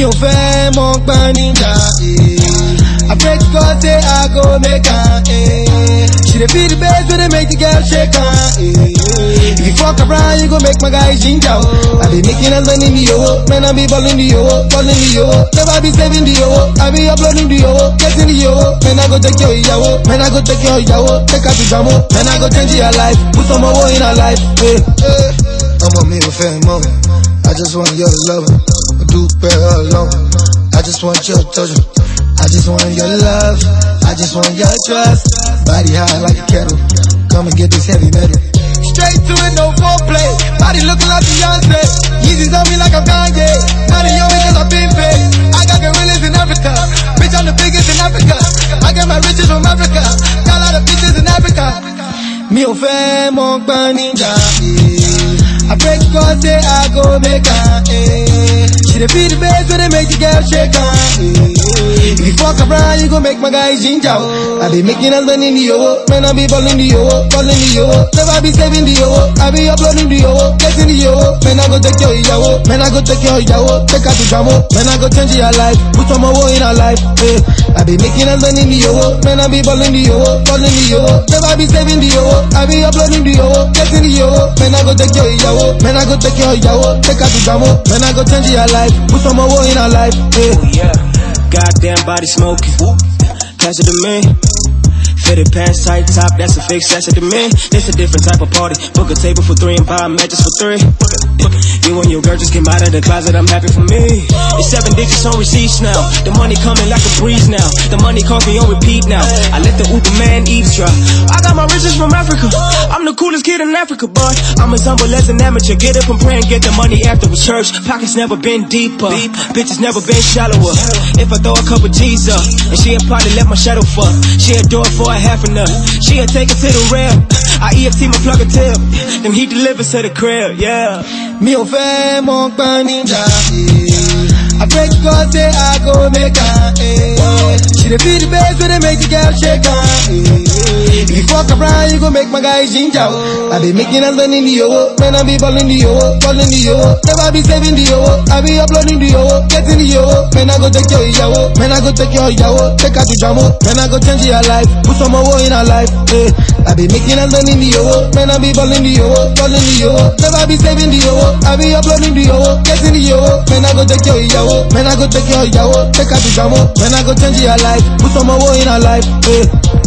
fẹ́ mọ gbọ́n níjà. I pray to God say I go make am. Eh. She dey feel the bass when they make the girl shake am. Eh. If you fuck around, you go make my guy ginger. Oh. I be making and sending the yo, man I be balling the yo, balling the yo. Never be saving the yo, I be uploading the yo, getting the yo. Man I go take your yawo, man I go take your yawo, take her to jamo, man I go change your life, put some more in her life. Eh. Eh. ọmọ mi ò fẹ́ mọ́ I just want your love dúpẹ́ I just want your touch I just want your love I just want your trust body high like a kettle come and get this heavy metal. Straight to it, no foreplay. Body looking like Beyonce. Yeezys on me like I'm Kanye. Now they on me cause I've been paid. I got gorillas in Africa. Bitch, I'm the biggest in Africa. I get my riches from Africa. Got a lot of bitches in Africa. Mi ò fẹ́ mọ gbọ́n. I to God say I go make am. Eh. She dey feel the bass when they make the girl shake am. Eh. If you fuck around, you go make my guy ginger. I be making and spending the yo, man I be balling the yo, balling the yo. Never be saving the yo, I be uploading the yo, getting the yo. Man I go take your yawo, man I go take your yawo, take her to jamo, man I go change your life, put some more in her life. Eh. I be making and spending the yo, man I be balling the yo, balling the yo. Never be saving the yo, I be uploading the yo, getting the yo. Man I go take your yawo, man I go take your yawo, take her to jamo, man I go change your life, put some more in her life. Eh. Oh yeah, goddamn body smoking. Pass it to me. Fitted pants, tight top, that's a fix, that's to me. It's a different type of party. Book a table for three and buy matches for three. You and your girl just came out of the closet, I'm happy for me. It's seven digits on receipts now. The money coming like a breeze now. The money me on repeat now. I let the Uber man eavesdrop. I got my riches from Africa. I'm the coolest kid in Africa, boy. I'm as humble as an amateur. Get up and pray and get the money after the church. Pockets never been deeper. Bitches never been shallower. If I throw a couple G's up, and she'll probably let my shadow fuck. She'll do it for a half a. She'll take it to the rail. I EFT my plug a tip. Then he delivers to the crib, yeah. Mi ò fẹ́ mọ gbọ́n níjà. I pray God say I go make am. She dey feel the bass when they make the girl shake on. Eh. If you fuck around, you go make my guy ginger. I be making and sending the yo, man I be balling the yo, balling the yo. Never be saving the yo, I be uploading the yo, getting the yo. Man I go take your yawo, man I go take your yawo, take her to jamo, man I go change your life, put some more in her life. Eh. I be making and sending the yo, man I be balling the yo, balling the yo. Never be saving the yo, I be uploading the yo, getting the yo. Man I go take your yawo, man I go take your yawo, take her to jamo, man I go change your life, put some more in her life. Eh.